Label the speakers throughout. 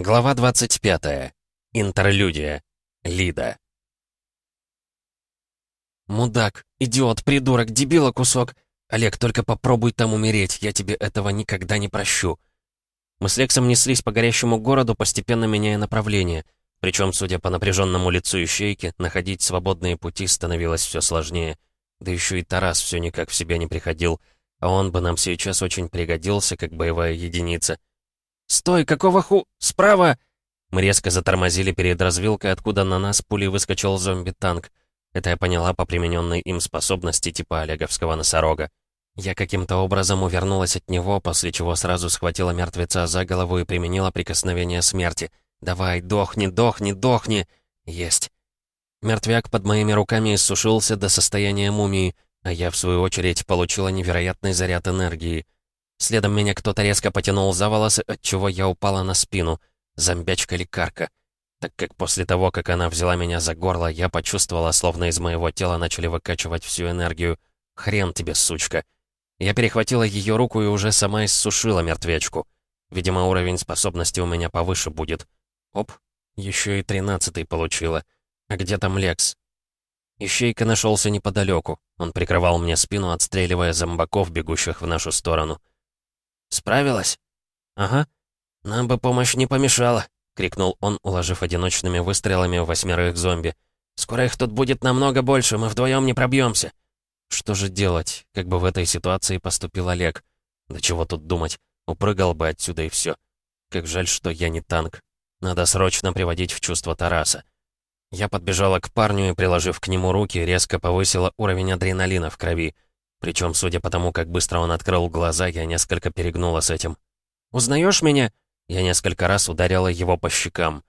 Speaker 1: Глава 25. Интерлюдия. Лида. «Мудак, идиот, придурок, дебила кусок! Олег, только попробуй там умереть, я тебе этого никогда не прощу!» Мы с Лексом неслись по горящему городу, постепенно меняя направление. Причем, судя по напряженному лицу ищейки, находить свободные пути становилось все сложнее. Да еще и Тарас все никак в себя не приходил, а он бы нам сейчас очень пригодился, как боевая единица. «Стой, какого ху... Справа!» Мы резко затормозили перед развилкой, откуда на нас пулей выскочил зомби-танк. Это я поняла по примененной им способности типа олеговского носорога. Я каким-то образом увернулась от него, после чего сразу схватила мертвеца за голову и применила прикосновение смерти. «Давай, дохни, дохни, дохни!» «Есть!» Мертвяк под моими руками иссушился до состояния мумии, а я, в свою очередь, получила невероятный заряд энергии. Следом меня кто-то резко потянул за волосы, отчего я упала на спину. Зомбячка-лекарка так как после того, как она взяла меня за горло, я почувствовала, словно из моего тела начали выкачивать всю энергию. «Хрен тебе, сучка!» Я перехватила ее руку и уже сама иссушила мертвечку. Видимо, уровень способности у меня повыше будет. Оп, еще и тринадцатый получила. А где там Лекс? Ищейка нашелся неподалеку. Он прикрывал мне спину, отстреливая зомбаков, бегущих в нашу сторону. «Справилась?» «Ага. Нам бы помощь не помешала», крикнул он, уложив одиночными выстрелами восьмерых зомби. «Скоро их тут будет намного больше, мы вдвоем не пробьемся. Что же делать? Как бы в этой ситуации поступил Олег? Да чего тут думать? Упрыгал бы отсюда и все. Как жаль, что я не танк. Надо срочно приводить в чувство Тараса. Я подбежала к парню и, приложив к нему руки, резко повысила уровень адреналина в крови. Причем, судя по тому, как быстро он открыл глаза, я несколько перегнула с этим. «Узнаешь меня?» Я несколько раз ударила его по щекам.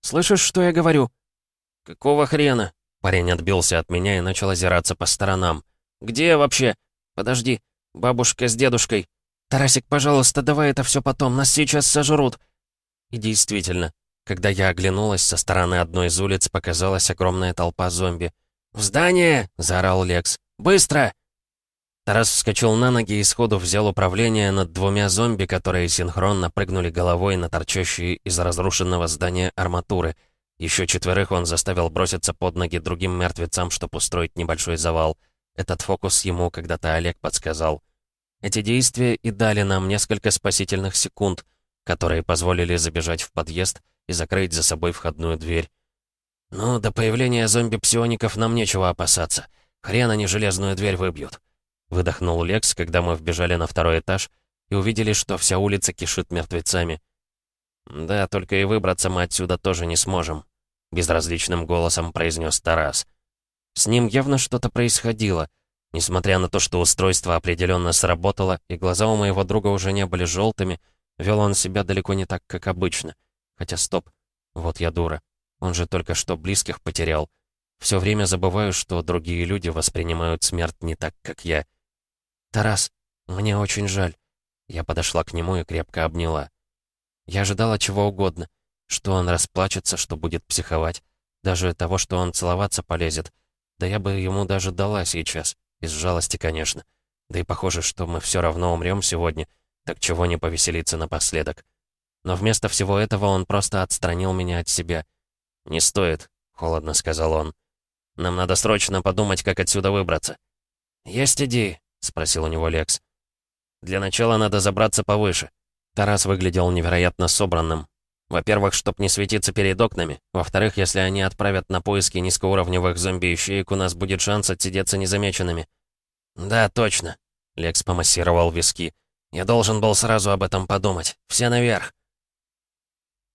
Speaker 1: «Слышишь, что я говорю?» «Какого хрена?» Парень отбился от меня и начал озираться по сторонам. «Где я вообще? Подожди, бабушка с дедушкой. Тарасик, пожалуйста, давай это все потом, нас сейчас сожрут». И действительно, когда я оглянулась, со стороны одной из улиц показалась огромная толпа зомби. «В здание!» — заорал Лекс. «Быстро!» Тарас вскочил на ноги и сходу взял управление над двумя зомби, которые синхронно прыгнули головой на торчащие из разрушенного здания арматуры. Еще четверых он заставил броситься под ноги другим мертвецам, чтобы устроить небольшой завал. Этот фокус ему когда-то Олег подсказал. Эти действия и дали нам несколько спасительных секунд, которые позволили забежать в подъезд и закрыть за собой входную дверь. «Ну, до появления зомби-псиоников нам нечего опасаться. Хрен они железную дверь выбьют». Выдохнул Лекс, когда мы вбежали на второй этаж и увидели, что вся улица кишит мертвецами. «Да, только и выбраться мы отсюда тоже не сможем», — безразличным голосом произнес Тарас. С ним явно что-то происходило. Несмотря на то, что устройство определенно сработало, и глаза у моего друга уже не были желтыми, вел он себя далеко не так, как обычно. Хотя стоп, вот я дура. Он же только что близких потерял. Все время забываю, что другие люди воспринимают смерть не так, как я. «Тарас, мне очень жаль». Я подошла к нему и крепко обняла. Я ожидала чего угодно. Что он расплачется, что будет психовать. Даже того, что он целоваться полезет. Да я бы ему даже дала сейчас. Из жалости, конечно. Да и похоже, что мы все равно умрем сегодня. Так чего не повеселиться напоследок. Но вместо всего этого он просто отстранил меня от себя. «Не стоит», — холодно сказал он. «Нам надо срочно подумать, как отсюда выбраться». «Есть идеи», — спросил у него Лекс. «Для начала надо забраться повыше». Тарас выглядел невероятно собранным. Во-первых, чтоб не светиться перед окнами. Во-вторых, если они отправят на поиски низкоуровневых зомби-ищеек, у нас будет шанс отсидеться незамеченными. «Да, точно», — Лекс помассировал виски. «Я должен был сразу об этом подумать. Все наверх».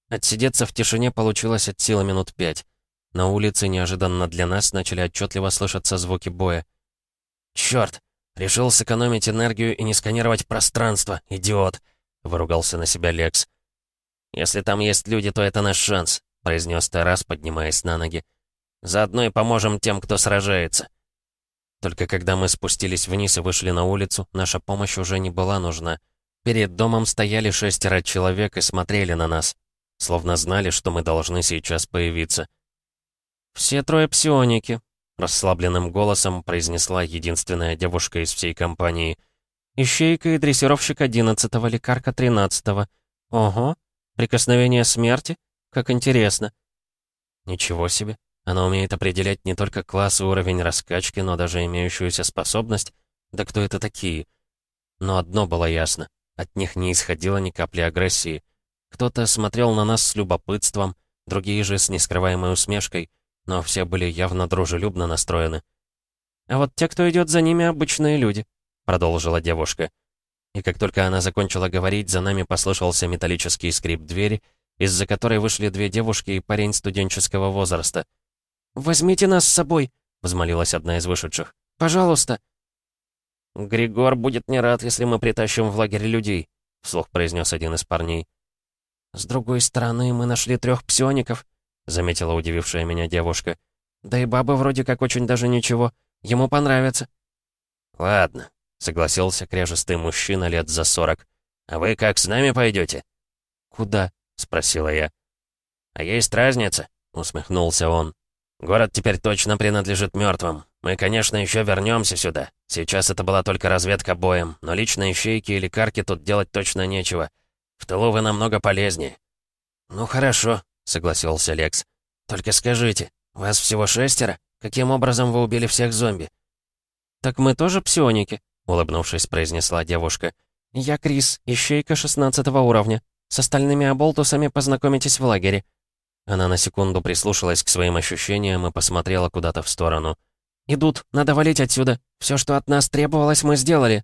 Speaker 1: Отсидеться в тишине получилось от силы минут пять. На улице неожиданно для нас начали отчетливо слышаться звуки боя. «Чёрт! «Решил сэкономить энергию и не сканировать пространство, идиот!» — выругался на себя Лекс. «Если там есть люди, то это наш шанс», — произнес Тарас, поднимаясь на ноги. «Заодно и поможем тем, кто сражается». Только когда мы спустились вниз и вышли на улицу, наша помощь уже не была нужна. Перед домом стояли шестеро человек и смотрели на нас, словно знали, что мы должны сейчас появиться. «Все трое псионики», Расслабленным голосом произнесла единственная девушка из всей компании. «Ищейка и дрессировщик одиннадцатого, лекарка тринадцатого. Ого, Прикосновение смерти? Как интересно. Ничего себе. Она умеет определять не только класс и уровень раскачки, но даже имеющуюся способность. Да кто это такие? Но одно было ясно. От них не исходило ни капли агрессии. Кто-то смотрел на нас с любопытством, другие же с нескрываемой усмешкой, но все были явно дружелюбно настроены. «А вот те, кто идет за ними, обычные люди», — продолжила девушка. И как только она закончила говорить, за нами послышался металлический скрип двери, из-за которой вышли две девушки и парень студенческого возраста. «Возьмите нас с собой», — взмолилась одна из вышедших. «Пожалуйста». «Григор будет не рад, если мы притащим в лагерь людей», — вслух произнес один из парней. «С другой стороны, мы нашли трех псиоников», — заметила удивившая меня девушка. «Да и баба вроде как очень даже ничего. Ему понравится». «Ладно», — согласился кряжестый мужчина лет за сорок. «А вы как, с нами пойдете?» «Куда?» — спросила я. «А есть разница?» — усмехнулся он. «Город теперь точно принадлежит мертвым. Мы, конечно, еще вернемся сюда. Сейчас это была только разведка боем, но личные ищейки или карки тут делать точно нечего. В тылу вы намного полезнее». «Ну хорошо», — согласился Лекс. «Только скажите, вас всего шестеро? Каким образом вы убили всех зомби?» «Так мы тоже псионики», — улыбнувшись, произнесла девушка. «Я Крис, ищейка шестнадцатого уровня. С остальными оболтусами познакомитесь в лагере». Она на секунду прислушалась к своим ощущениям и посмотрела куда-то в сторону. «Идут, надо валить отсюда. Все, что от нас требовалось, мы сделали».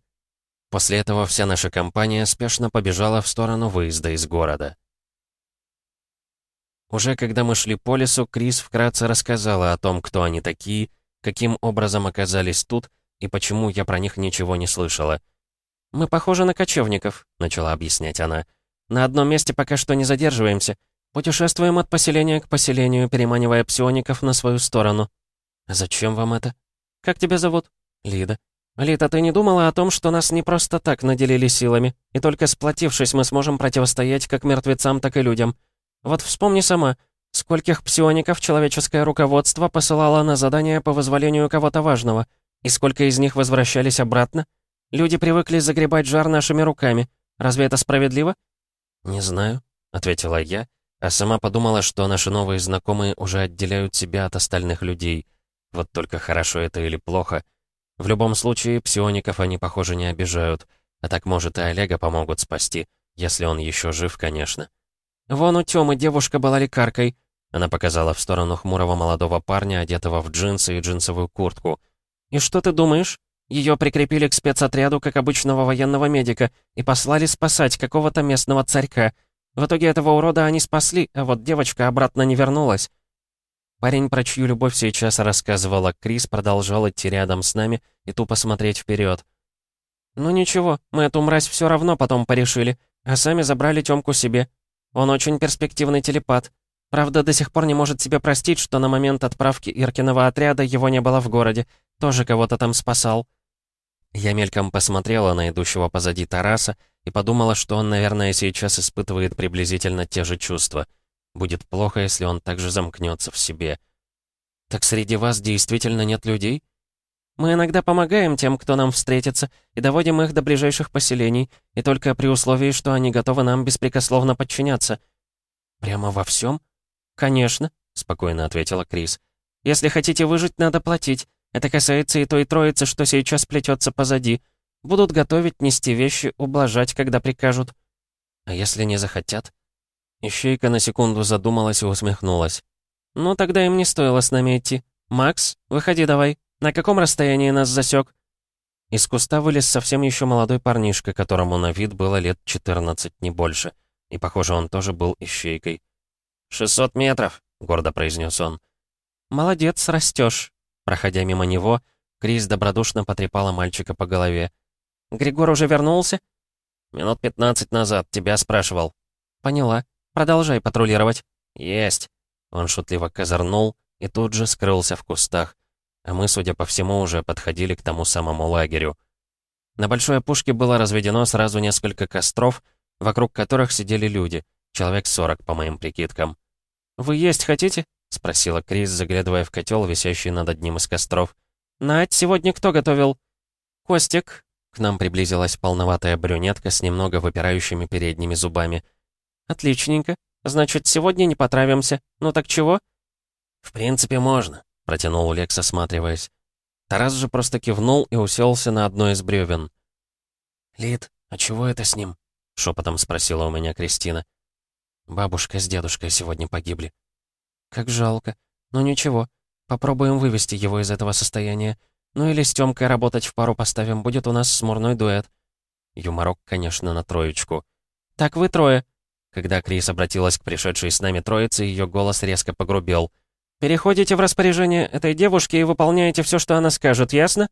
Speaker 1: После этого вся наша компания спешно побежала в сторону выезда из города. Уже когда мы шли по лесу, Крис вкратце рассказала о том, кто они такие, каким образом оказались тут и почему я про них ничего не слышала. «Мы похожи на кочевников», — начала объяснять она. «На одном месте пока что не задерживаемся. Путешествуем от поселения к поселению, переманивая псиоников на свою сторону». «Зачем вам это?» «Как тебя зовут?» «Лида». «Лида, ты не думала о том, что нас не просто так наделили силами, и только сплотившись мы сможем противостоять как мертвецам, так и людям? Вот вспомни сама, скольких псиоников человеческое руководство посылало на задание по вызволению кого-то важного, и сколько из них возвращались обратно? Люди привыкли загребать жар нашими руками. Разве это справедливо?» «Не знаю», — ответила я, а сама подумала, что наши новые знакомые уже отделяют себя от остальных людей. Вот только хорошо это или плохо — в любом случае, псиоников они, похоже, не обижают. А так, может, и Олега помогут спасти. Если он еще жив, конечно. «Вон у Тёмы девушка была лекаркой». Она показала в сторону хмурого молодого парня, одетого в джинсы и джинсовую куртку. «И что ты думаешь? Ее прикрепили к спецотряду, как обычного военного медика, и послали спасать какого-то местного царька. В итоге этого урода они спасли, а вот девочка обратно не вернулась. Парень, про чью любовь сейчас рассказывала Крис, продолжал идти рядом с нами и тупо смотреть вперед. «Ну ничего, мы эту мразь все равно потом порешили, а сами забрали Тёмку себе. Он очень перспективный телепат. Правда, до сих пор не может себе простить, что на момент отправки Иркиного отряда его не было в городе. Тоже кого-то там спасал». Я мельком посмотрела на идущего позади Тараса и подумала, что он, наверное, сейчас испытывает приблизительно те же чувства — Будет плохо, если он также замкнется в себе. Так среди вас действительно нет людей? Мы иногда помогаем тем, кто нам встретится, и доводим их до ближайших поселений, и только при условии, что они готовы нам беспрекословно подчиняться. Прямо во всем? Конечно, спокойно ответила Крис. Если хотите выжить, надо платить. Это касается и той троицы, что сейчас плетется позади. Будут готовить, нести вещи, ублажать, когда прикажут. А если не захотят? Ищейка на секунду задумалась и усмехнулась. «Ну, тогда им не стоило с нами идти. Макс, выходи давай. На каком расстоянии нас засек? Из куста вылез совсем еще молодой парнишка, которому на вид было лет 14, не больше. И, похоже, он тоже был ищейкой. «Шестьсот метров», — гордо произнес он. «Молодец, растешь. Проходя мимо него, Крис добродушно потрепала мальчика по голове. «Григор уже вернулся?» «Минут пятнадцать назад, тебя спрашивал». «Поняла. Продолжай патрулировать». «Есть». Он шутливо козырнул и тут же скрылся в кустах. А мы, судя по всему, уже подходили к тому самому лагерю. На большой опушке было разведено сразу несколько костров, вокруг которых сидели люди, человек сорок, по моим прикидкам. «Вы есть хотите?» — спросила Крис, заглядывая в котел, висящий над одним из костров. «Надь, сегодня кто готовил?» «Костик». К нам приблизилась полноватая брюнетка с немного выпирающими передними зубами. «Отличненько. Значит, сегодня не потравимся. Ну так чего?»
Speaker 2: «В принципе, можно», — протянул Лекс, осматриваясь.
Speaker 1: Тарас же просто кивнул и уселся на одно из бревен.
Speaker 2: «Лид, а чего это с ним?» — шепотом спросила у меня Кристина.
Speaker 1: «Бабушка с дедушкой сегодня погибли». «Как жалко. Но ничего. Попробуем вывести его из этого состояния. Ну или с Тёмкой работать в пару поставим, будет у нас смурной дуэт». Юморок, конечно, на троечку. «Так вы трое». Когда Крис обратилась к пришедшей с нами троице, ее голос резко погрубел. «Переходите в распоряжение этой девушки и выполняете все, что она скажет, ясно?»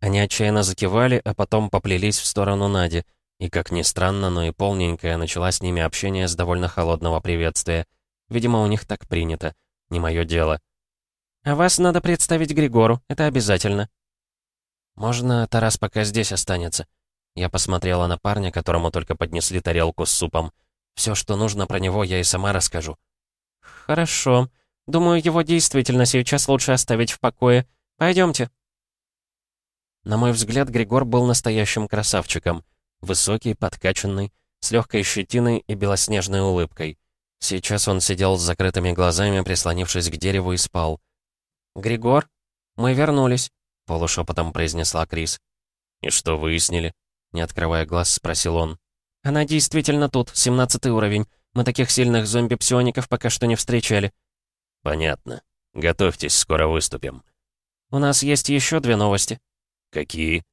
Speaker 1: Они отчаянно закивали, а потом поплелись в сторону Нади. И, как ни странно, но и полненькая начала с ними общение с довольно холодного приветствия. Видимо, у них так принято. Не мое дело. «А вас надо представить Григору, это обязательно». «Можно Тарас пока здесь останется?» Я посмотрела на парня, которому только поднесли тарелку с супом. Все, что нужно про него, я и сама расскажу. «Хорошо. Думаю, его действительно сейчас лучше оставить в покое. Пойдемте. На мой взгляд, Григор был настоящим красавчиком. Высокий, подкачанный, с легкой щетиной и белоснежной улыбкой. Сейчас он сидел с закрытыми глазами, прислонившись к дереву и спал. «Григор, мы вернулись», — полушепотом произнесла Крис.
Speaker 2: «И что выяснили?» Не открывая глаз, спросил он.
Speaker 1: «Она действительно тут, семнадцатый уровень. Мы таких сильных зомби-псиоников пока что не встречали».
Speaker 2: «Понятно. Готовьтесь, скоро выступим».
Speaker 1: «У нас есть еще две новости».
Speaker 2: «Какие?»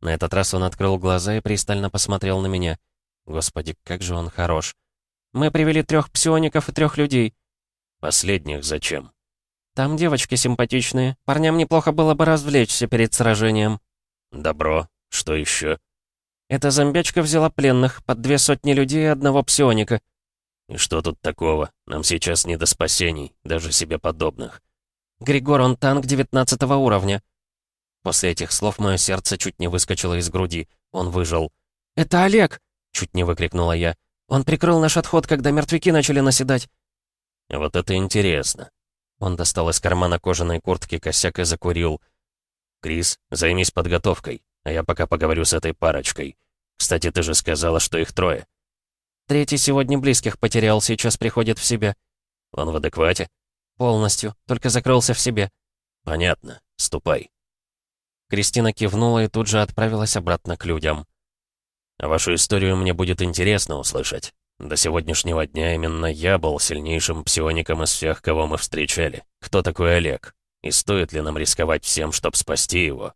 Speaker 1: На этот раз он открыл глаза и пристально посмотрел на меня. Господи, как же он хорош. «Мы привели трех псиоников и трех людей».
Speaker 2: «Последних зачем?»
Speaker 1: «Там девочки симпатичные. Парням неплохо было бы развлечься перед сражением».
Speaker 2: «Добро. Что еще?»
Speaker 1: «Эта зомбячка взяла пленных, под две сотни людей и одного псионика».
Speaker 2: «И что тут такого? Нам сейчас не до спасений, даже себе подобных».
Speaker 1: «Григор, он танк девятнадцатого уровня». После этих слов мое сердце чуть не выскочило из груди. Он выжил. «Это Олег!» — чуть не выкрикнула я. «Он прикрыл наш отход, когда мертвяки начали наседать».
Speaker 2: «Вот это интересно».
Speaker 1: Он достал из кармана кожаной куртки косяк и закурил.
Speaker 2: «Крис, займись подготовкой, а я пока поговорю с этой парочкой. Кстати, ты же сказала, что их трое».
Speaker 1: «Третий сегодня близких потерял, сейчас приходит в себя».
Speaker 2: «Он в адеквате?»
Speaker 1: «Полностью, только закрылся в себе».
Speaker 2: «Понятно. Ступай».
Speaker 1: Кристина кивнула и тут же отправилась обратно к людям.
Speaker 2: «Вашу историю мне будет интересно услышать. До сегодняшнего дня именно я был сильнейшим псиоником из всех, кого мы встречали. Кто такой Олег? И стоит ли нам рисковать всем, чтобы спасти его?»